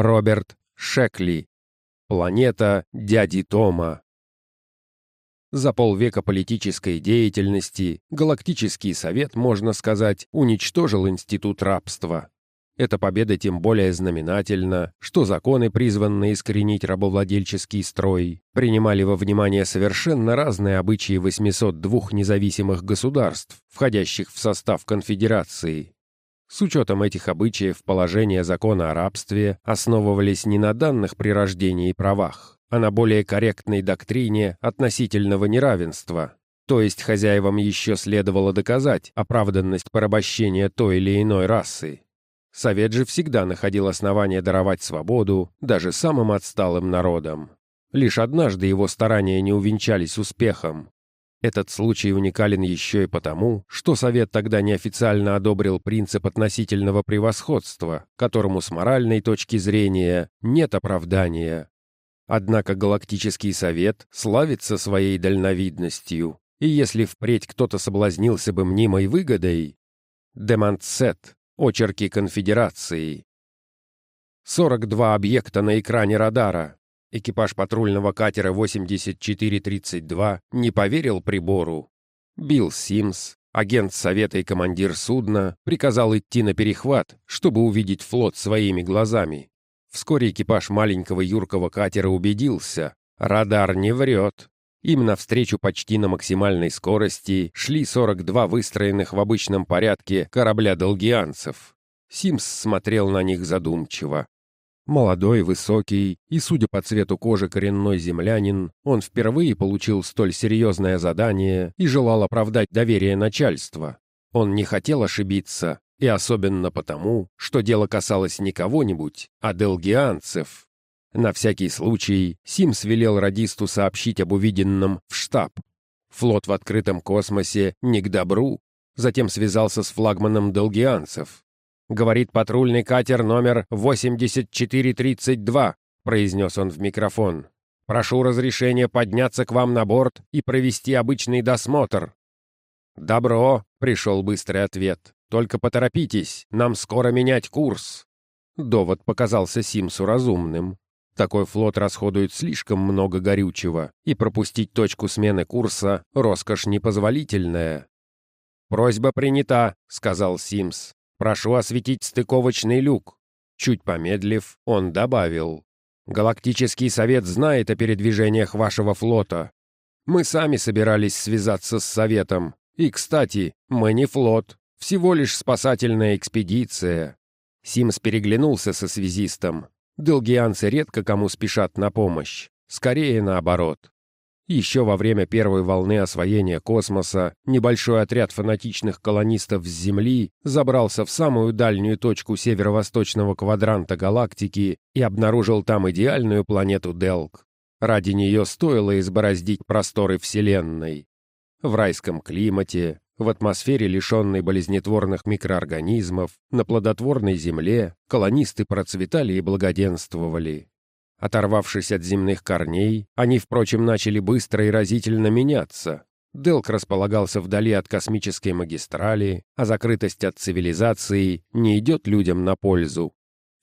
Роберт Шекли. Планета дяди Тома. За полвека политической деятельности Галактический совет, можно сказать, уничтожил институт рабства. Эта победа тем более знаменательна, что законы, призванные искоренить рабовладельческий строй, принимали во внимание совершенно разные обычаи 802 независимых государств, входящих в состав конфедерации. С учетом этих обычаев положения закона о рабстве основывались не на данных при рождении и правах, а на более корректной доктрине относительного неравенства, то есть хозяевам еще следовало доказать оправданность порабощения той или иной расы. Совет же всегда находил основания даровать свободу даже самым отсталым народам. Лишь однажды его старания не увенчались успехом. Этот случай уникален еще и потому, что Совет тогда неофициально одобрил принцип относительного превосходства, которому с моральной точки зрения нет оправдания. Однако Галактический Совет славится своей дальновидностью, и если впредь кто-то соблазнился бы мнимой выгодой, Демонтсет Очерки конфедерации. 42 объекта на экране радара. Экипаж патрульного катера 8432 не поверил прибору. Билл Симс, агент совета и командир судна, приказал идти на перехват, чтобы увидеть флот своими глазами. Вскоре экипаж маленького юркого катера убедился, радар не врет, им навстречу почти на максимальной скорости шли 42 выстроенных в обычном порядке корабля долгианцев. Симс смотрел на них задумчиво. Молодой, высокий и, судя по цвету кожи, коренной землянин, он впервые получил столь серьезное задание и желал оправдать доверие начальства. Он не хотел ошибиться, и особенно потому, что дело касалось не кого-нибудь, а делгианцев. На всякий случай Симс велел радисту сообщить об увиденном в штаб. Флот в открытом космосе не к добру, затем связался с флагманом долгианцев. «Говорит патрульный катер номер 8432», произнес он в микрофон. «Прошу разрешения подняться к вам на борт и провести обычный досмотр». «Добро», — пришел быстрый ответ. «Только поторопитесь, нам скоро менять курс». Довод показался Симсу разумным. Такой флот расходует слишком много горючего, и пропустить точку смены курса — роскошь непозволительная. «Просьба принята», — сказал Симс. «Прошу осветить стыковочный люк». Чуть помедлив, он добавил. «Галактический совет знает о передвижениях вашего флота. Мы сами собирались связаться с советом. И, кстати, мы не флот, всего лишь спасательная экспедиция». Симс переглянулся со связистом. Делгианцы редко кому спешат на помощь, скорее наоборот. Еще во время первой волны освоения космоса небольшой отряд фанатичных колонистов с Земли забрался в самую дальнюю точку северо-восточного квадранта галактики и обнаружил там идеальную планету Делк. Ради нее стоило избороздить просторы Вселенной. В райском климате, в атмосфере, лишенной болезнетворных микроорганизмов, на плодотворной земле колонисты процветали и благоденствовали. Оторвавшись от земных корней, они, впрочем, начали быстро и разительно меняться. Делк располагался вдали от космической магистрали, а закрытость от цивилизации не идет людям на пользу.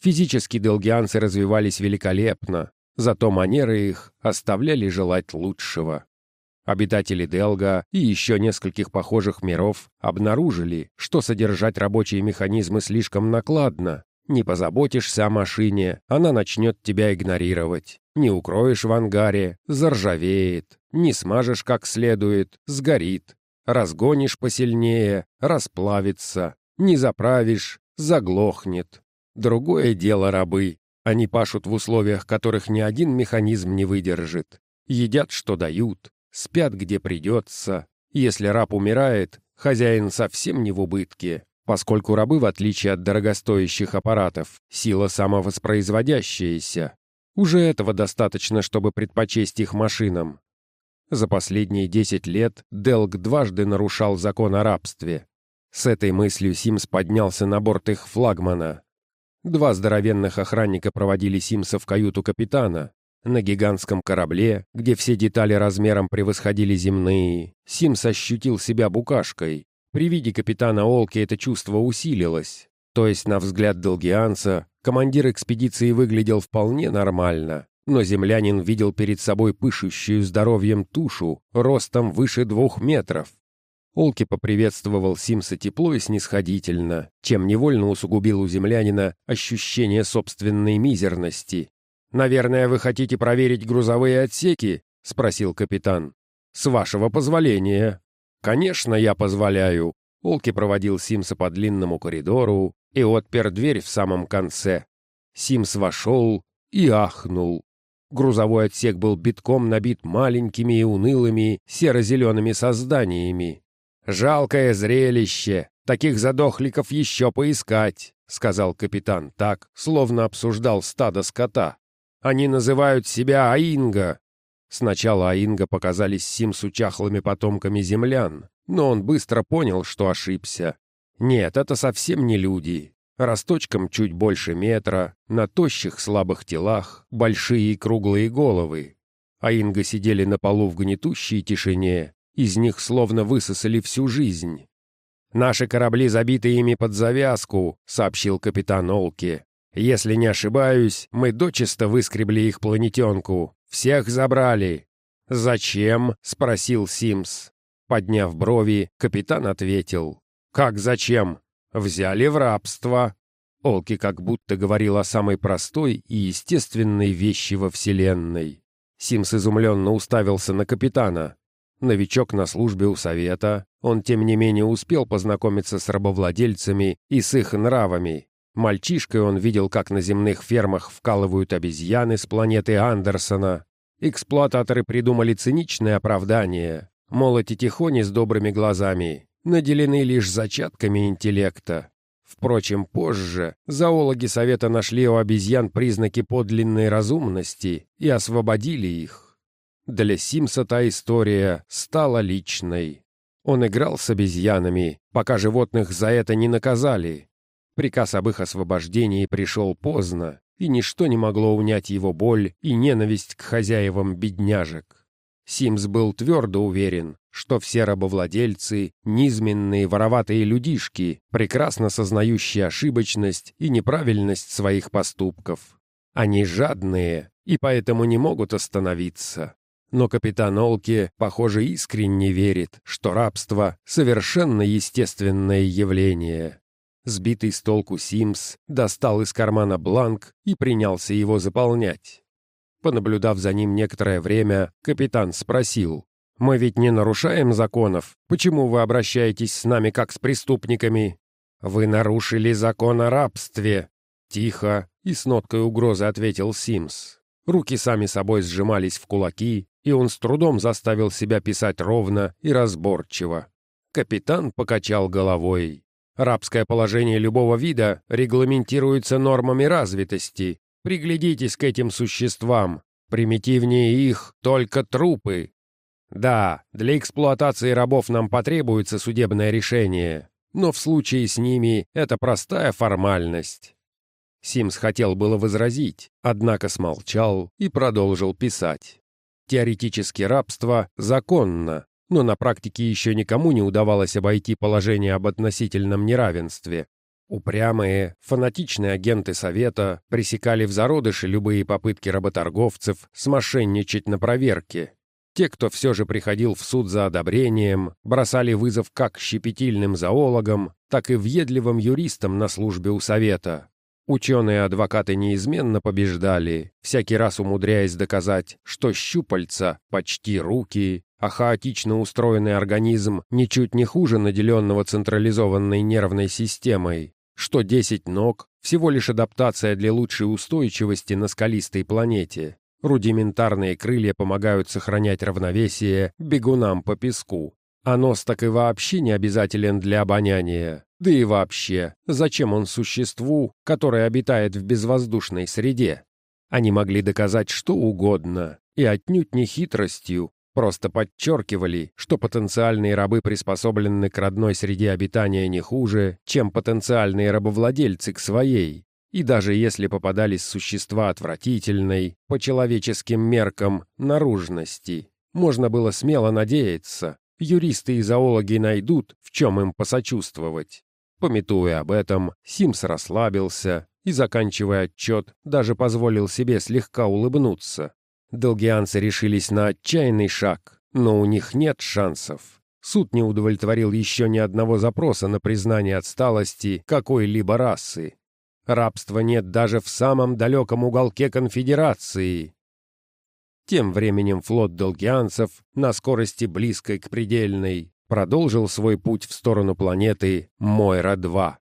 Физически делгианцы развивались великолепно, зато манеры их оставляли желать лучшего. Обитатели Делга и еще нескольких похожих миров обнаружили, что содержать рабочие механизмы слишком накладно. Не позаботишься о машине, она начнет тебя игнорировать. Не укроешь в ангаре, заржавеет. Не смажешь как следует, сгорит. Разгонишь посильнее, расплавится. Не заправишь, заглохнет. Другое дело рабы. Они пашут в условиях, которых ни один механизм не выдержит. Едят, что дают, спят где придется. Если раб умирает, хозяин совсем не в убытке, поскольку рабы, в отличие от дорогостоящих аппаратов, сила самовоспроизводящаяся. Уже этого достаточно, чтобы предпочесть их машинам. За последние 10 лет Делг дважды нарушал закон о рабстве. С этой мыслью Симс поднялся на борт их флагмана. Два здоровенных охранника проводили Симса в каюту капитана, на гигантском корабле, где все детали размером превосходили земные, Симс ощутил себя букашкой. При виде капитана Олки это чувство усилилось. То есть, на взгляд Долгианца, Командир экспедиции выглядел вполне нормально, но землянин видел перед собой пышущую здоровьем тушу, ростом выше двух метров. Олки поприветствовал Симса тепло и снисходительно, чем невольно усугубил у землянина ощущение собственной мизерности. «Наверное, вы хотите проверить грузовые отсеки?» — спросил капитан. «С вашего позволения». «Конечно, я позволяю». Олки проводил Симса по длинному коридору и отпер дверь в самом конце. Симс вошел и ахнул. Грузовой отсек был битком набит маленькими и унылыми серо-зелеными созданиями. «Жалкое зрелище! Таких задохликов еще поискать!» — сказал капитан так, словно обсуждал стадо скота. «Они называют себя Аинга!» Сначала Аинга показались Симсу чахлыми потомками землян, но он быстро понял, что ошибся. Нет, это совсем не люди. Росточком чуть больше метра, на тощих слабых телах, большие и круглые головы. Аинга сидели на полу в гнетущей тишине, из них словно высосали всю жизнь. «Наши корабли забиты ими под завязку», — сообщил капитан Олки. «Если не ошибаюсь, мы дочисто выскребли их планетенку. Всех забрали». «Зачем?» — спросил Симс. Подняв брови, капитан ответил. «Как зачем? Взяли в рабство». Олки как будто говорил о самой простой и естественной вещи во Вселенной. Симс изумленно уставился на капитана. Новичок на службе у совета, он тем не менее успел познакомиться с рабовладельцами и с их нравами. Мальчишкой он видел, как на земных фермах вкалывают обезьяны с планеты Андерсона. Эксплуататоры придумали циничное оправдание. Мол, эти тихони с добрыми глазами наделены лишь зачатками интеллекта. Впрочем, позже зоологи Совета нашли у обезьян признаки подлинной разумности и освободили их. Для Симса та история стала личной. Он играл с обезьянами, пока животных за это не наказали. Приказ об их освобождении пришел поздно, и ничто не могло унять его боль и ненависть к хозяевам бедняжек. Симс был твердо уверен, что все рабовладельцы — низменные вороватые людишки, прекрасно сознающие ошибочность и неправильность своих поступков. Они жадные и поэтому не могут остановиться. Но капитан Олки, похоже, искренне верит, что рабство — совершенно естественное явление. Сбитый с толку Симс достал из кармана бланк и принялся его заполнять. Понаблюдав за ним некоторое время, капитан спросил, «Мы ведь не нарушаем законов. Почему вы обращаетесь с нами как с преступниками?» «Вы нарушили закон о рабстве!» Тихо и с ноткой угрозы ответил Симс. Руки сами собой сжимались в кулаки, и он с трудом заставил себя писать ровно и разборчиво. Капитан покачал головой. Рабское положение любого вида регламентируется нормами развитости, Приглядитесь к этим существам. Примитивнее их только трупы. Да, для эксплуатации рабов нам потребуется судебное решение, но в случае с ними это простая формальность. Симс хотел было возразить, однако смолчал и продолжил писать. Теоретически рабство законно, но на практике еще никому не удавалось обойти положение об относительном неравенстве. Упрямые, фанатичные агенты Совета пресекали в зародыше любые попытки работорговцев смошенничать на проверке. Те, кто все же приходил в суд за одобрением, бросали вызов как щепетильным зоологам, так и въедливым юристам на службе у Совета. Ученые-адвокаты неизменно побеждали, всякий раз умудряясь доказать, что щупальца — почти руки, а хаотично устроенный организм ничуть не хуже наделенного централизованной нервной системой, что 10 ног — всего лишь адаптация для лучшей устойчивости на скалистой планете. Рудиментарные крылья помогают сохранять равновесие бегунам по песку. А нос так и вообще не обязателен для обоняния. Да и вообще, зачем он существу, которое обитает в безвоздушной среде? Они могли доказать что угодно, и отнюдь не хитростью, Просто подчеркивали, что потенциальные рабы приспособлены к родной среде обитания не хуже, чем потенциальные рабовладельцы к своей. И даже если попадались существа отвратительной, по человеческим меркам, наружности, можно было смело надеяться, юристы и зоологи найдут, в чем им посочувствовать. Пометуя об этом, Симс расслабился и, заканчивая отчет, даже позволил себе слегка улыбнуться. Долгианцы решились на отчаянный шаг, но у них нет шансов. Суд не удовлетворил еще ни одного запроса на признание отсталости какой-либо расы. Рабства нет даже в самом далеком уголке конфедерации. Тем временем флот долгианцев на скорости близкой к предельной продолжил свой путь в сторону планеты Мойра-2.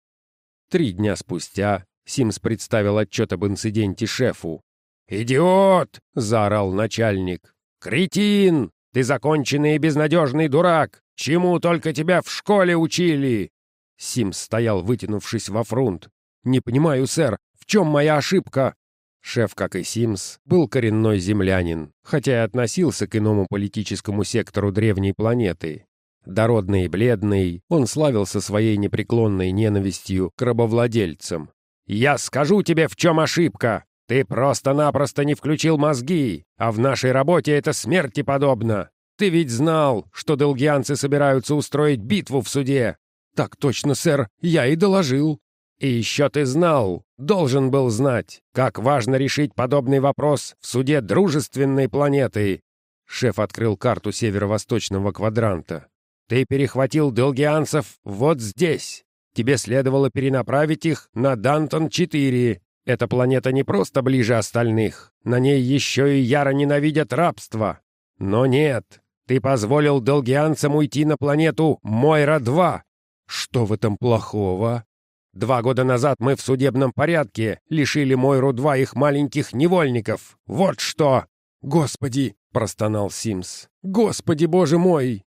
Три дня спустя Симс представил отчет об инциденте шефу. «Идиот!» — заорал начальник. «Кретин! Ты законченный и безнадежный дурак! Чему только тебя в школе учили?» Симс стоял, вытянувшись во фрунт. «Не понимаю, сэр, в чем моя ошибка?» Шеф, как и Симс, был коренной землянин, хотя и относился к иному политическому сектору древней планеты. Дородный и бледный, он славился своей непреклонной ненавистью к рабовладельцам. «Я скажу тебе, в чем ошибка! Ты просто-напросто не включил мозги, а в нашей работе это смерти подобно! Ты ведь знал, что долгианцы собираются устроить битву в суде!» «Так точно, сэр, я и доложил!» «И еще ты знал, должен был знать, как важно решить подобный вопрос в суде дружественной планеты!» Шеф открыл карту северо-восточного квадранта. Ты перехватил долгианцев вот здесь. Тебе следовало перенаправить их на Дантон-4. Эта планета не просто ближе остальных. На ней еще и яро ненавидят рабство. Но нет, ты позволил долгианцам уйти на планету Мойра-2. Что в этом плохого? Два года назад мы в судебном порядке лишили Мойру-2 их маленьких невольников. Вот что! Господи! — простонал Симс. «Господи, боже мой!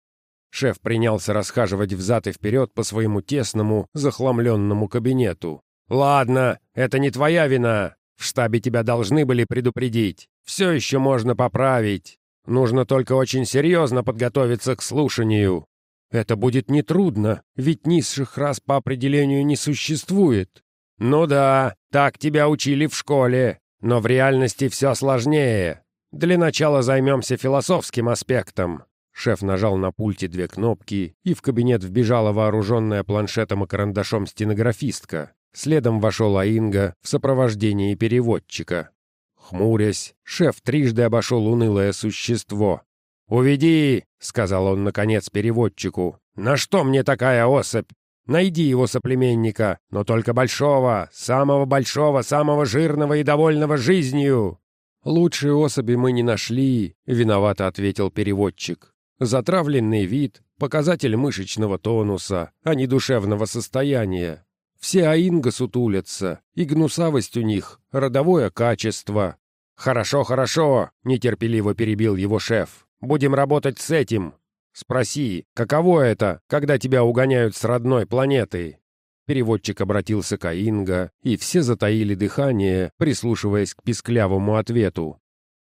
Шеф принялся расхаживать взад и вперед по своему тесному, захламленному кабинету. «Ладно, это не твоя вина. В штабе тебя должны были предупредить. Все еще можно поправить. Нужно только очень серьезно подготовиться к слушанию. Это будет нетрудно, ведь низших рас по определению не существует. Ну да, так тебя учили в школе, но в реальности все сложнее. Для начала займемся философским аспектом. Шеф нажал на пульте две кнопки, и в кабинет вбежала вооруженная планшетом и карандашом стенографистка. Следом вошел Аинга в сопровождении переводчика. Хмурясь, шеф трижды обошел унылое существо. «Уведи!» — сказал он, наконец, переводчику. «На что мне такая особь? Найди его соплеменника, но только большого, самого большого, самого жирного и довольного жизнью!» «Лучшие особи мы не нашли», — виновато ответил переводчик. Затравленный вид — показатель мышечного тонуса, а не душевного состояния. Все аинга сутулятся, и гнусавость у них — родовое качество. «Хорошо, хорошо», — нетерпеливо перебил его шеф. «Будем работать с этим. Спроси, каково это, когда тебя угоняют с родной планеты?» Переводчик обратился к Аинга, и все затаили дыхание, прислушиваясь к писклявому ответу.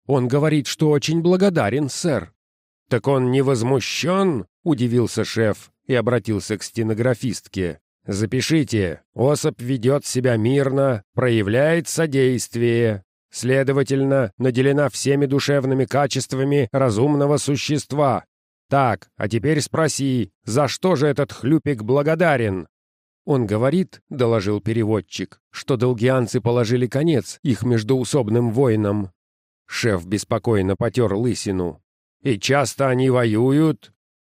«Он говорит, что очень благодарен, сэр», «Так он не возмущен?» — удивился шеф и обратился к стенографистке. «Запишите, особь ведет себя мирно, проявляет содействие, следовательно, наделена всеми душевными качествами разумного существа. Так, а теперь спроси, за что же этот хлюпик благодарен?» «Он говорит, — доложил переводчик, — что долгианцы положили конец их междуусобным войнам». Шеф беспокойно потер лысину. И часто они воюют?»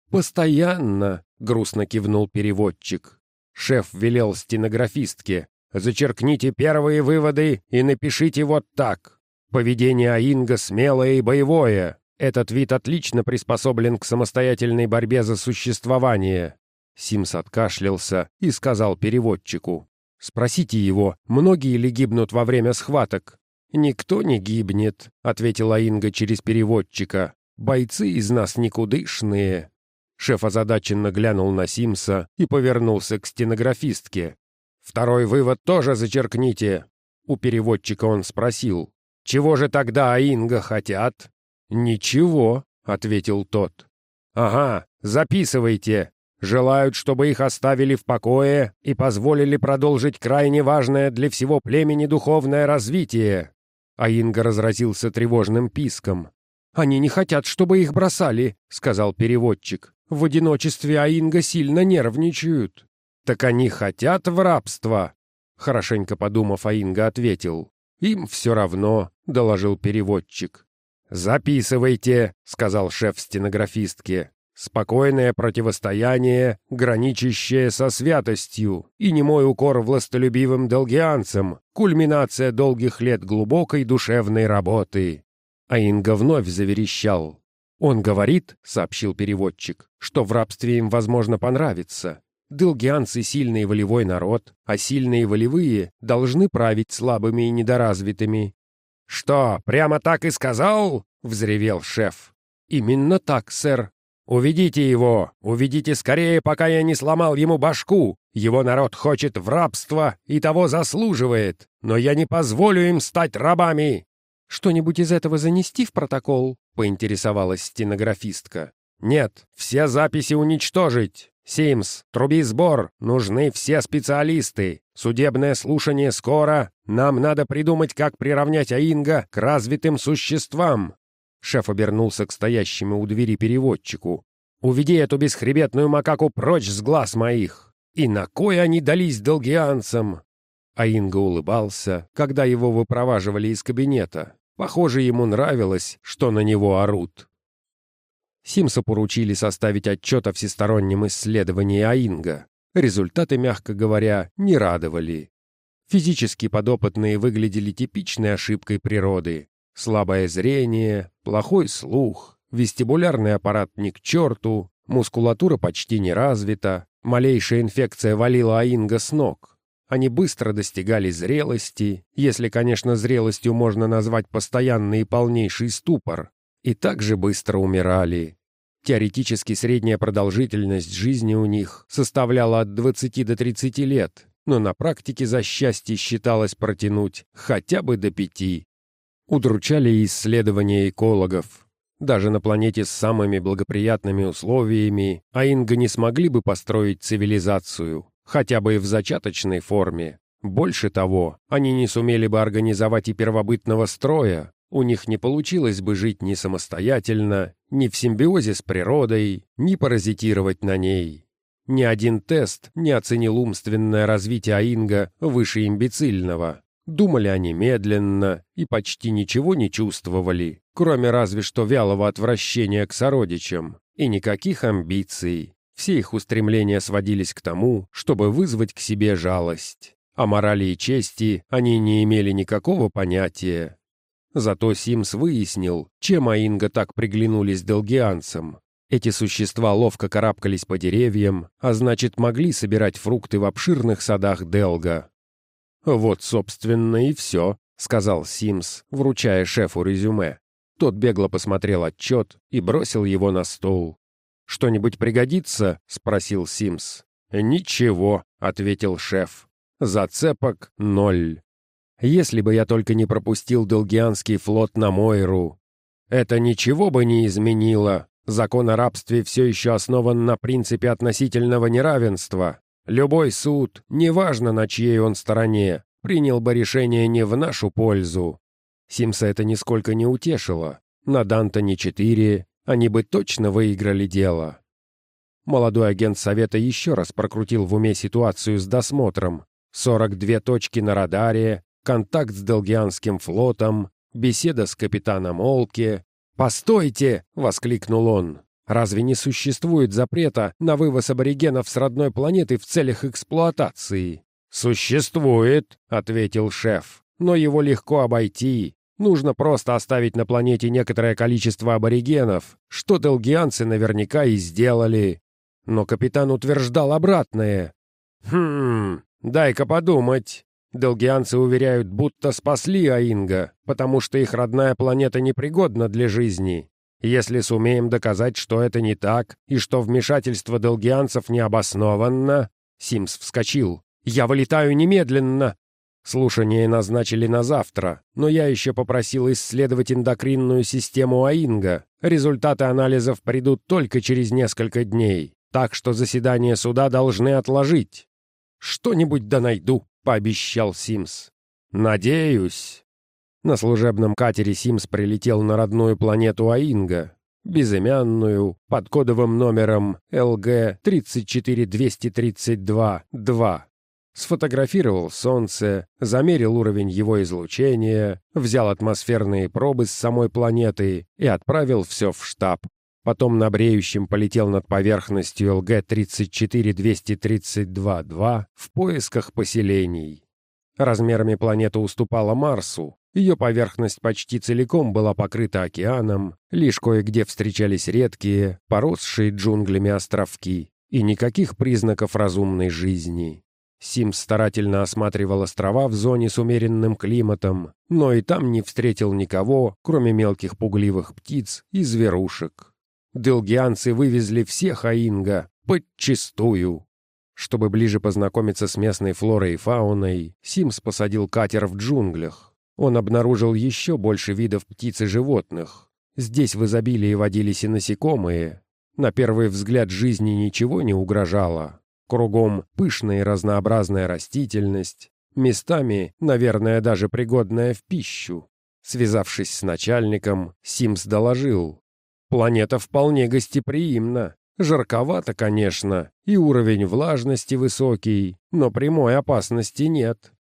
«Постоянно», — грустно кивнул переводчик. Шеф велел стенографистке. «Зачеркните первые выводы и напишите вот так. Поведение Аинга смелое и боевое. Этот вид отлично приспособлен к самостоятельной борьбе за существование». Симс откашлялся и сказал переводчику. «Спросите его, многие ли гибнут во время схваток?» «Никто не гибнет», — ответила Инга через переводчика. Бойцы из нас никудышные». Шеф озадаченно глянул на Симса и повернулся к стенографистке. «Второй вывод тоже зачеркните». У переводчика он спросил. «Чего же тогда Аинга хотят?» «Ничего», — ответил тот. «Ага, записывайте. Желают, чтобы их оставили в покое и позволили продолжить крайне важное для всего племени духовное развитие». Аинга разразился тревожным писком. «Они не хотят, чтобы их бросали», — сказал переводчик. «В одиночестве Аинга сильно нервничают». «Так они хотят в рабство?» Хорошенько подумав, Аинга ответил. «Им все равно», — доложил переводчик. «Записывайте», — сказал шеф стенографистке. «Спокойное противостояние, граничащее со святостью, и не мой укор властолюбивым долгианцам, кульминация долгих лет глубокой душевной работы». А вновь заверещал. «Он говорит», — сообщил переводчик, — «что в рабстве им, возможно, понравится. Дылгианцы — сильный волевой народ, а сильные волевые должны править слабыми и недоразвитыми. «Что, прямо так и сказал?» — взревел шеф. «Именно так, сэр. Уведите его, уведите скорее, пока я не сломал ему башку. Его народ хочет в рабство и того заслуживает, но я не позволю им стать рабами». «Что-нибудь из этого занести в протокол?» — поинтересовалась стенографистка. «Нет, все записи уничтожить. «Симс, труби сбор! Нужны все специалисты! Судебное слушание скоро! Нам надо придумать, как приравнять Аинга к развитым существам!» Шеф обернулся к стоящему у двери переводчику. «Уведи эту бесхребетную макаку прочь с глаз моих! И на кой они дались долгианцам?» Аинга улыбался, когда его выпроваживали из кабинета. Похоже, ему нравилось, что на него орут. Симса поручили составить отчет о всестороннем исследовании Аинга. Результаты, мягко говоря, не радовали. Физически подопытные выглядели типичной ошибкой природы. Слабое зрение, плохой слух, вестибулярный аппарат ни к черту, мускулатура почти не развита, малейшая инфекция валила Аинга с ног. Они быстро достигали зрелости, если, конечно, зрелостью можно назвать постоянный и полнейший ступор, и также быстро умирали. Теоретически средняя продолжительность жизни у них составляла от 20 до 30 лет, но на практике за счастье считалось протянуть хотя бы до пяти. Удручали исследования экологов. Даже на планете с самыми благоприятными условиями Аинга не смогли бы построить цивилизацию, хотя бы и в зачаточной форме. Больше того, они не сумели бы организовать и первобытного строя, у них не получилось бы жить ни самостоятельно, ни в симбиозе с природой, ни паразитировать на ней. Ни один тест не оценил умственное развитие Аинга выше имбецильного. Думали они медленно и почти ничего не чувствовали, кроме разве что вялого отвращения к сородичам, и никаких амбиций. Все их устремления сводились к тому, чтобы вызвать к себе жалость. О морали и чести они не имели никакого понятия, Зато Симс выяснил, чем Аинга так приглянулись долгианцам. Эти существа ловко карабкались по деревьям, а значит, могли собирать фрукты в обширных садах Делга. «Вот, собственно, и все», — сказал Симс, вручая шефу резюме. Тот бегло посмотрел отчет и бросил его на стол. «Что-нибудь пригодится?» — спросил Симс. «Ничего», — ответил шеф. «Зацепок — ноль». Если бы я только не пропустил Долгианский флот на Мойру. Это ничего бы не изменило. Закон о рабстве все еще основан на принципе относительного неравенства. Любой суд, неважно на чьей он стороне, принял бы решение не в нашу пользу. Симса это нисколько не утешило. На Дантоне-4 они бы точно выиграли дело. Молодой агент Совета еще раз прокрутил в уме ситуацию с досмотром. 42 точки на радаре, контакт с Долгианским флотом, беседа с капитаном Олке. «Постойте!» — воскликнул он. «Разве не существует запрета на вывоз аборигенов с родной планеты в целях эксплуатации?» «Существует», — ответил шеф. «Но его легко обойти. Нужно просто оставить на планете некоторое количество аборигенов, что долгианцы наверняка и сделали». Но капитан утверждал обратное. «Хм, дай-ка подумать. Долгианцы уверяют, будто спасли Аинга, потому что их родная планета непригодна для жизни. Если сумеем доказать, что это не так, и что вмешательство долгианцев необоснованно...» Симс вскочил. «Я вылетаю немедленно!» Слушание назначили на завтра, но я еще попросил исследовать эндокринную систему Аинга. Результаты анализов придут только через несколько дней, так что заседание суда должны отложить. Что-нибудь да найду пообещал Симс. «Надеюсь». На служебном катере Симс прилетел на родную планету Аинга, безымянную, под кодовым номером ЛГ-34232-2. Сфотографировал Солнце, замерил уровень его излучения, взял атмосферные пробы с самой планеты и отправил все в штаб. Потом на бреющем полетел над поверхностью ЛГ-34-232-2 в поисках поселений. Размерами планета уступала Марсу, ее поверхность почти целиком была покрыта океаном, лишь кое-где встречались редкие, поросшие джунглями островки, и никаких признаков разумной жизни. Симс старательно осматривал острова в зоне с умеренным климатом, но и там не встретил никого, кроме мелких пугливых птиц и зверушек. Делгианцы вывезли всех Аинга, подчистую. Чтобы ближе познакомиться с местной флорой и фауной, Симс посадил катер в джунглях. Он обнаружил еще больше видов птиц и животных. Здесь в изобилии водились и насекомые. На первый взгляд жизни ничего не угрожало, Кругом пышная и разнообразная растительность, местами, наверное, даже пригодная в пищу. Связавшись с начальником, Симс доложил. «Планета вполне гостеприимна. Жарковато, конечно, и уровень влажности высокий, но прямой опасности нет».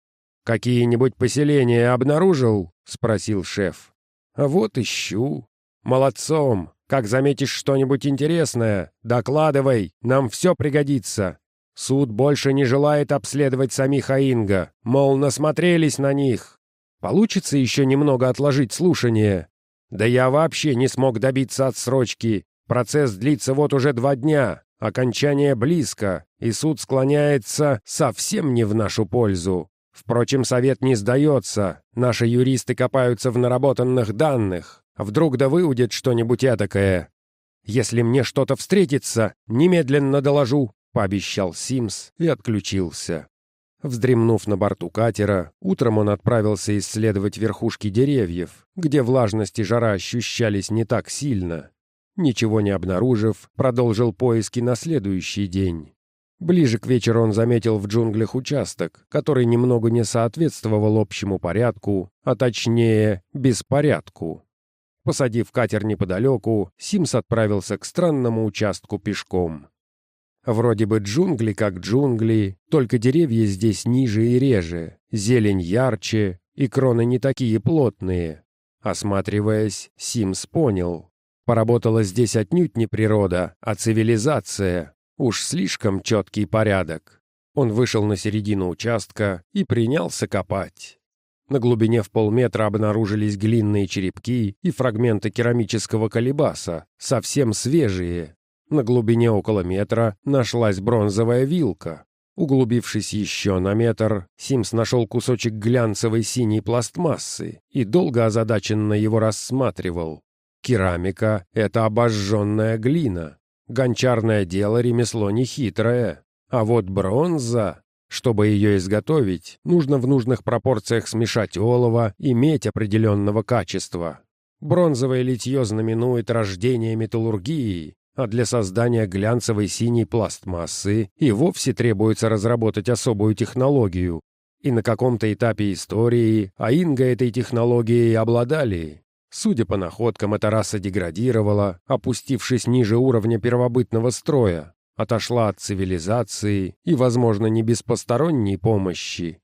«Какие-нибудь поселения обнаружил?» — спросил шеф. «А вот ищу». «Молодцом! Как заметишь что-нибудь интересное, докладывай, нам все пригодится. Суд больше не желает обследовать самих Аинга, мол, насмотрелись на них. Получится еще немного отложить слушание? Да я вообще не смог добиться отсрочки. Процесс длится вот уже два дня, окончание близко, и суд склоняется совсем не в нашу пользу. Впрочем, совет не сдается, наши юристы копаются в наработанных данных. Вдруг да выудят что-нибудь этакое. Если мне что-то встретится, немедленно доложу пообещал Симс и отключился. Вздремнув на борту катера, утром он отправился исследовать верхушки деревьев, где влажность и жара ощущались не так сильно. Ничего не обнаружив, продолжил поиски на следующий день. Ближе к вечеру он заметил в джунглях участок, который немного не соответствовал общему порядку, а точнее, беспорядку. Посадив катер неподалеку, Симс отправился к странному участку пешком. Вроде бы джунгли как джунгли, только деревья здесь ниже и реже, зелень ярче и кроны не такие плотные. Осматриваясь, Симс понял. Поработала здесь отнюдь не природа, а цивилизация. Уж слишком четкий порядок. Он вышел на середину участка и принялся копать. На глубине в полметра обнаружились глинные черепки и фрагменты керамического колебаса, совсем свежие, на глубине около метра нашлась бронзовая вилка. Углубившись еще на метр, Симс нашел кусочек глянцевой синей пластмассы и долго озадаченно его рассматривал. Керамика — это обожженная глина. Гончарное дело — ремесло нехитрое. А вот бронза... Чтобы ее изготовить, нужно в нужных пропорциях смешать олово и медь определенного качества. Бронзовое литье знаменует рождение металлургии, а для создания глянцевой синей пластмассы и вовсе требуется разработать особую технологию. И на каком-то этапе истории Аинга этой технологией обладали. Судя по находкам, эта раса деградировала, опустившись ниже уровня первобытного строя, отошла от цивилизации и, возможно, не без посторонней помощи.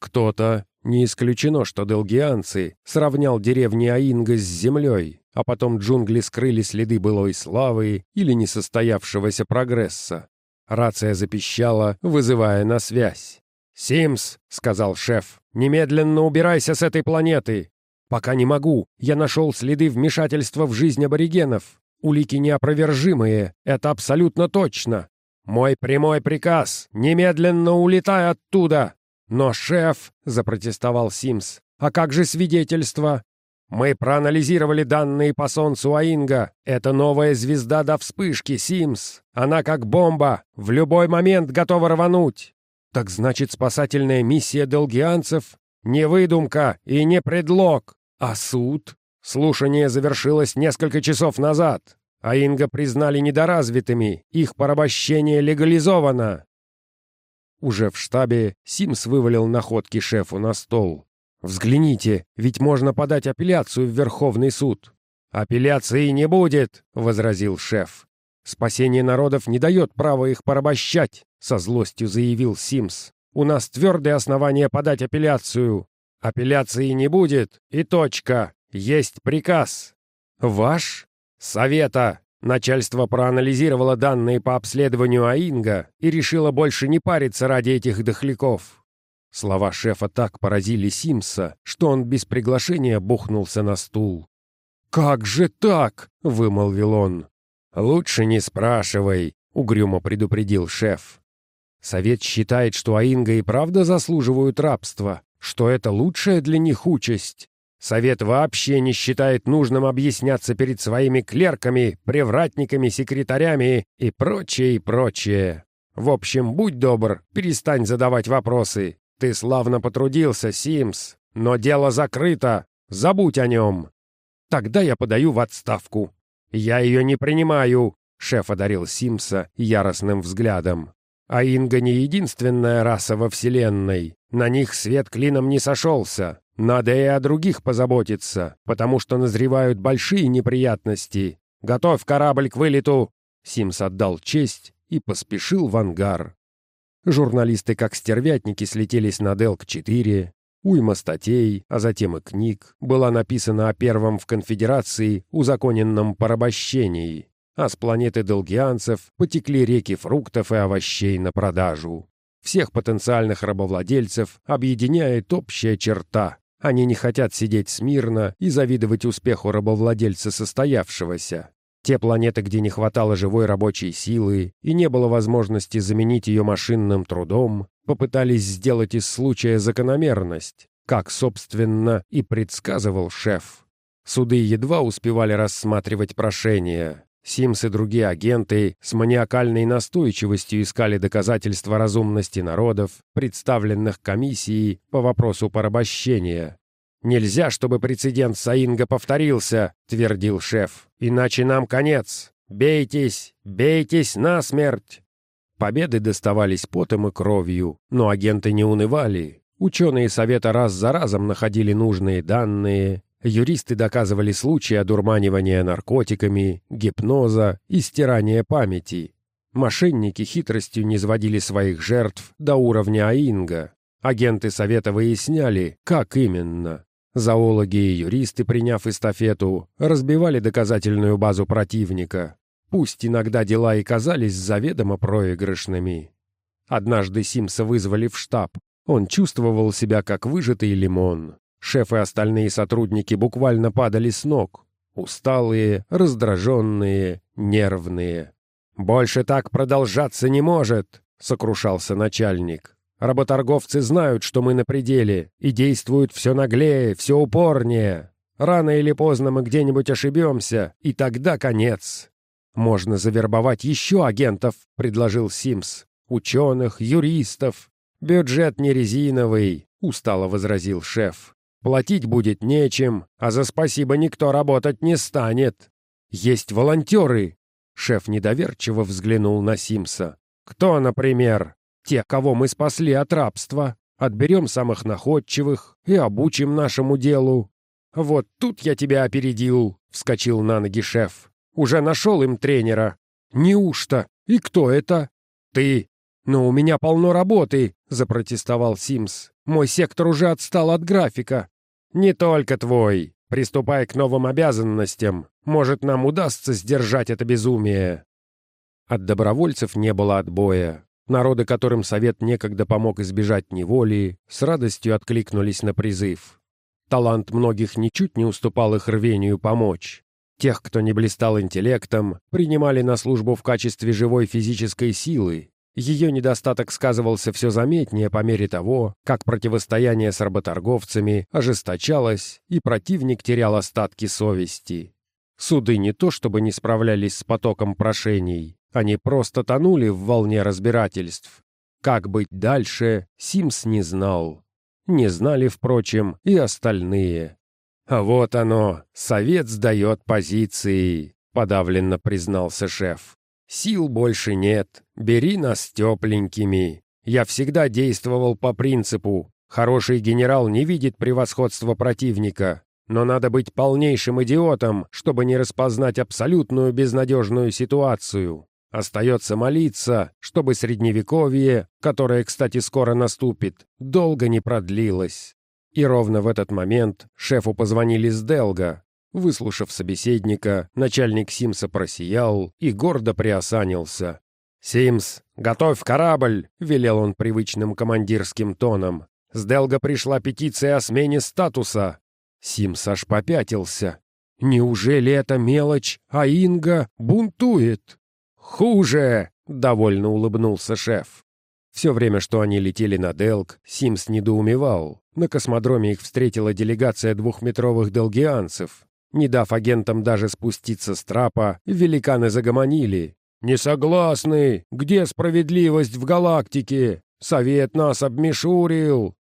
Кто-то, не исключено, что делгианцы, сравнял деревни Аинга с землей, а потом джунгли скрыли следы былой славы или несостоявшегося прогресса. Рация запищала, вызывая на связь. «Симс», — сказал шеф, — «немедленно убирайся с этой планеты». «Пока не могу. Я нашел следы вмешательства в жизнь аборигенов. Улики неопровержимые. Это абсолютно точно. Мой прямой приказ — немедленно улетай оттуда». «Но, шеф», — запротестовал Симс, — «а как же свидетельства? Мы проанализировали данные по Солнцу Аинга. Это новая звезда до вспышки, Симс. Она как бомба, в любой момент готова рвануть. Так значит, спасательная миссия долгианцев не выдумка и не предлог, а суд? Слушание завершилось несколько часов назад. Аинга признали недоразвитыми, их порабощение легализовано. Уже в штабе Симс вывалил находки шефу на стол. «Взгляните, ведь можно подать апелляцию в Верховный суд». «Апелляции не будет», — возразил шеф. «Спасение народов не дает права их порабощать», — со злостью заявил Симс. У нас твердые основания подать апелляцию. Апелляции не будет, и точка. Есть приказ. Ваш? Совета. Начальство проанализировало данные по обследованию Аинга и решило больше не париться ради этих дохляков. Слова шефа так поразили Симса, что он без приглашения бухнулся на стул. «Как же так?» — вымолвил он. «Лучше не спрашивай», — угрюмо предупредил шеф. «Совет считает, что Аинга и правда заслуживают рабства, что это лучшая для них участь. Совет вообще не считает нужным объясняться перед своими клерками, привратниками, секретарями и прочее, и прочее. В общем, будь добр, перестань задавать вопросы. Ты славно потрудился, Симс, но дело закрыто. Забудь о нем. Тогда я подаю в отставку. Я ее не принимаю, шеф одарил Симса яростным взглядом. А Инга не единственная раса во Вселенной. На них свет клином не сошелся. Надо и о других позаботиться, потому что назревают большие неприятности. Готовь корабль к вылету!» Симс отдал честь и поспешил в ангар. Журналисты, как стервятники, слетелись на Делк-4. Уйма статей, а затем и книг, была написана о первом в конфедерации узаконенном порабощении, а с планеты Делгианцев потекли реки фруктов и овощей на продажу. Всех потенциальных рабовладельцев объединяет общая черта. Они не хотят сидеть смирно и завидовать успеху рабовладельца состоявшегося. Те планеты, где не хватало живой рабочей силы и не было возможности заменить ее машинным трудом, попытались сделать из случая закономерность, как, собственно, и предсказывал шеф. Суды едва успевали рассматривать прошения. Симс и другие агенты с маниакальной настойчивостью искали доказательства разумности народов, представленных комиссией по вопросу порабощения. «Нельзя, чтобы прецедент Саинга повторился», — твердил шеф. «Иначе нам конец. Бейтесь, бейтесь насмерть!» Победы доставались потом и кровью, но агенты не унывали. Ученые Совета раз за разом находили нужные данные, юристы доказывали случаи одурманивания наркотиками, гипноза и стирания памяти. Мошенники хитростью не сводили своих жертв до уровня Аинга. Агенты Совета выясняли, как именно. Зоологи и юристы, приняв эстафету, разбивали доказательную базу противника. Пусть иногда дела и казались заведомо проигрышными. Однажды Симса вызвали в штаб. Он чувствовал себя как выжатый лимон. Шеф и остальные сотрудники буквально падали с ног. Усталые, раздраженные, нервные. «Больше так продолжаться не может», — сокрушался начальник. Работорговцы знают, что мы на пределе, и действуют все наглее, все упорнее. Рано или поздно мы где-нибудь ошибемся, и тогда конец. Можно завербовать еще агентов, предложил Симс. Ученых, юристов. Бюджет не резиновый, устало возразил шеф. Платить будет нечем, а за спасибо никто работать не станет. Есть волонтеры. Шеф недоверчиво взглянул на Симса. Кто, например? Те, кого мы спасли от рабства, отберем самых находчивых и обучим нашему делу. Вот тут я тебя опередил, — вскочил на ноги шеф. Уже нашел им тренера. Неужто? И кто это? Ты. Но у меня полно работы, — запротестовал Симс. Мой сектор уже отстал от графика. Не только твой. Приступай к новым обязанностям. Может, нам удастся сдержать это безумие. От добровольцев не было отбоя. Народы, которым Совет некогда помог избежать неволи, с радостью откликнулись на призыв. Талант многих ничуть не уступал их рвению помочь. Тех, кто не блистал интеллектом, принимали на службу в качестве живой физической силы. Ее недостаток сказывался все заметнее по мере того, как противостояние с работорговцами ожесточалось, и противник терял остатки совести. Суды не то чтобы не справлялись с потоком прошений, они просто тонули в волне разбирательств. Как быть дальше, Симс не знал. Не знали, впрочем, и остальные. «А вот оно, совет сдает позиции», — подавленно признался шеф. «Сил больше нет, бери нас тепленькими. Я всегда действовал по принципу. Хороший генерал не видит превосходства противника, но надо быть полнейшим идиотом, чтобы не распознать абсолютную безнадежную ситуацию. Остается молиться, чтобы средневековье, которое, кстати, скоро наступит, долго не продлилось. И ровно в этот момент шефу позвонили с Делга. Выслушав собеседника, начальник Симса просиял и гордо приосанился. «Симс, готовь корабль!» — велел он привычным командирским тоном. «С Делга пришла петиция о смене статуса!» Симс аж попятился. «Неужели это мелочь, а Инга бунтует?» «Хуже!» — довольно улыбнулся шеф. Все время, что они летели на Делг, Симс недоумевал. На космодроме их встретила делегация двухметровых делгианцев. Не дав агентам даже спуститься с трапа, великаны загомонили. «Не согласны! Где справедливость в галактике? Совет нас обмешурил!»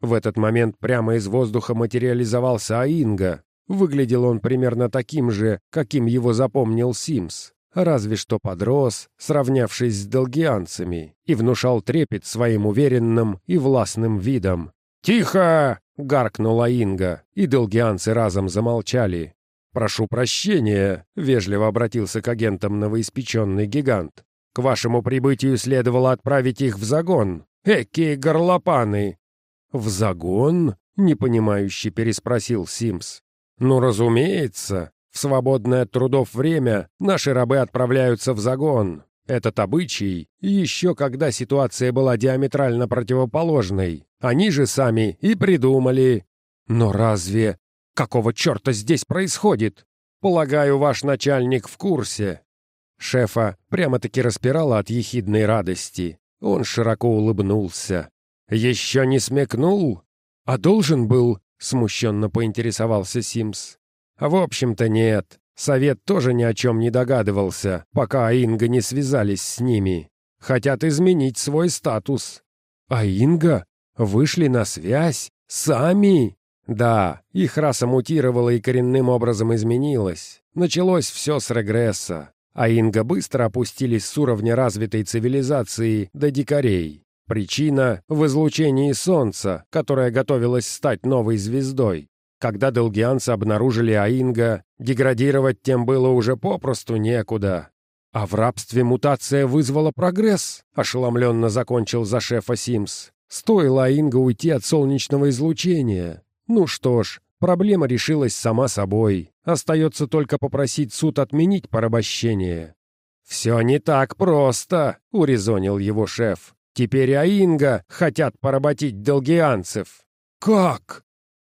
В этот момент прямо из воздуха материализовался Аинга. Выглядел он примерно таким же, каким его запомнил Симс разве что подрос, сравнявшись с долгианцами, и внушал трепет своим уверенным и властным видом. «Тихо!» — гаркнула Инга, и долгианцы разом замолчали. «Прошу прощения», — вежливо обратился к агентам новоиспеченный гигант. «К вашему прибытию следовало отправить их в загон. Экие горлопаны!» «В загон?» — непонимающе переспросил Симс. «Ну, разумеется. В свободное от трудов время наши рабы отправляются в загон. Этот обычай, еще когда ситуация была диаметрально противоположной, они же сами и придумали. Но разве... Какого черта здесь происходит? Полагаю, ваш начальник в курсе. Шефа прямо-таки распирала от ехидной радости. Он широко улыбнулся. «Еще не смекнул? А должен был?» — смущенно поинтересовался Симс. В общем-то, нет. Совет тоже ни о чем не догадывался, пока Инга не связались с ними. Хотят изменить свой статус. А? Вышли на связь? Сами? Да, их раса мутировала и коренным образом изменилась. Началось все с регресса. А Инга быстро опустились с уровня развитой цивилизации до дикарей. Причина — в излучении Солнца, которое готовилось стать новой звездой. Когда долгианцы обнаружили Аинга, деградировать тем было уже попросту некуда. А в рабстве мутация вызвала прогресс, ошеломленно закончил за шефа Симс. Стоило Аинга уйти от солнечного излучения. Ну что ж, проблема решилась сама собой. Остается только попросить суд отменить порабощение. «Все не так просто», — урезонил его шеф. «Теперь Аинга хотят поработить долгианцев». «Как?»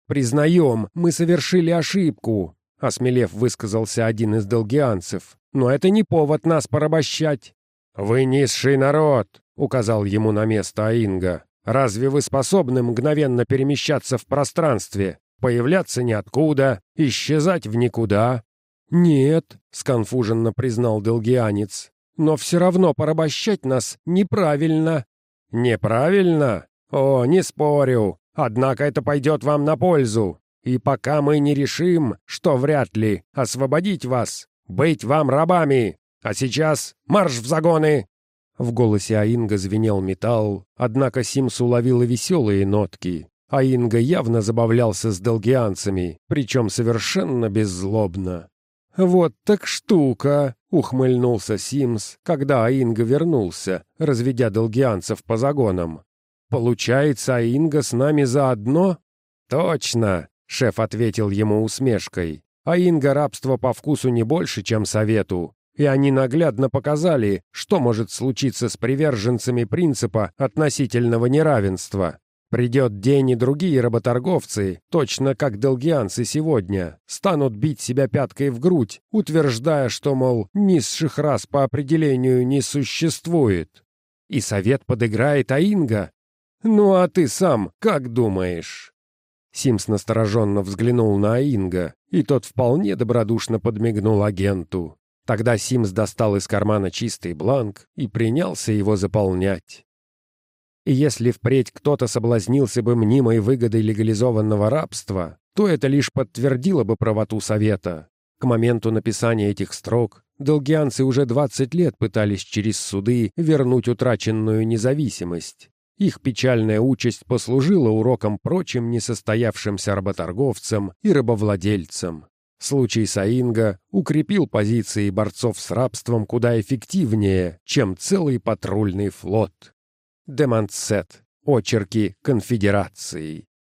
«Признаем, мы совершили ошибку», — осмелев высказался один из долгианцев. «Но это не повод нас порабощать». «Вы низший народ», — указал ему на место Аинга. «Разве вы способны мгновенно перемещаться в пространстве, появляться ниоткуда, исчезать в никуда?» «Нет», — сконфуженно признал долгианец. «Но все равно порабощать нас неправильно». «Неправильно? О, не спорю. Однако это пойдет вам на пользу. И пока мы не решим, что вряд ли, освободить вас, быть вам рабами. А сейчас марш в загоны!» В голосе Аинга звенел металл, однако Симс уловил и веселые нотки. Аинга явно забавлялся с долгианцами, причем совершенно беззлобно. «Вот так штука!» — ухмыльнулся Симс, когда Аинга вернулся, разведя долгианцев по загонам. «Получается, Инга с нами заодно?» «Точно!» — шеф ответил ему усмешкой. «А Инга рабство по вкусу не больше, чем совету. И они наглядно показали, что может случиться с приверженцами принципа относительного неравенства. Придет день, и другие работорговцы, точно как долгианцы сегодня, станут бить себя пяткой в грудь, утверждая, что, мол, низших рас по определению не существует. И совет подыграет Аинга, «Ну а ты сам как думаешь?» Симс настороженно взглянул на Инга, и тот вполне добродушно подмигнул агенту. Тогда Симс достал из кармана чистый бланк и принялся его заполнять. И если впредь кто-то соблазнился бы мнимой выгодой легализованного рабства, то это лишь подтвердило бы правоту Совета. К моменту написания этих строк долгианцы уже 20 лет пытались через суды вернуть утраченную независимость. Их печальная участь послужила уроком прочим несостоявшимся работорговцам и рабовладельцам. Случай Саинга укрепил позиции борцов с рабством куда эффективнее, чем целый патрульный флот. Демонсет. Очерки конфедерации.